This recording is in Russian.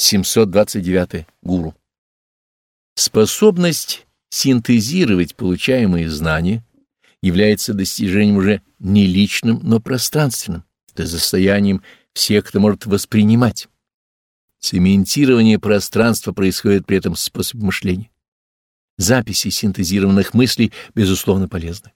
729. Гуру. Способность синтезировать получаемые знания является достижением уже не личным, но пространственным, то есть состоянием всех, кто может воспринимать. Цементирование пространства происходит при этом способ мышления. Записи синтезированных мыслей, безусловно, полезны.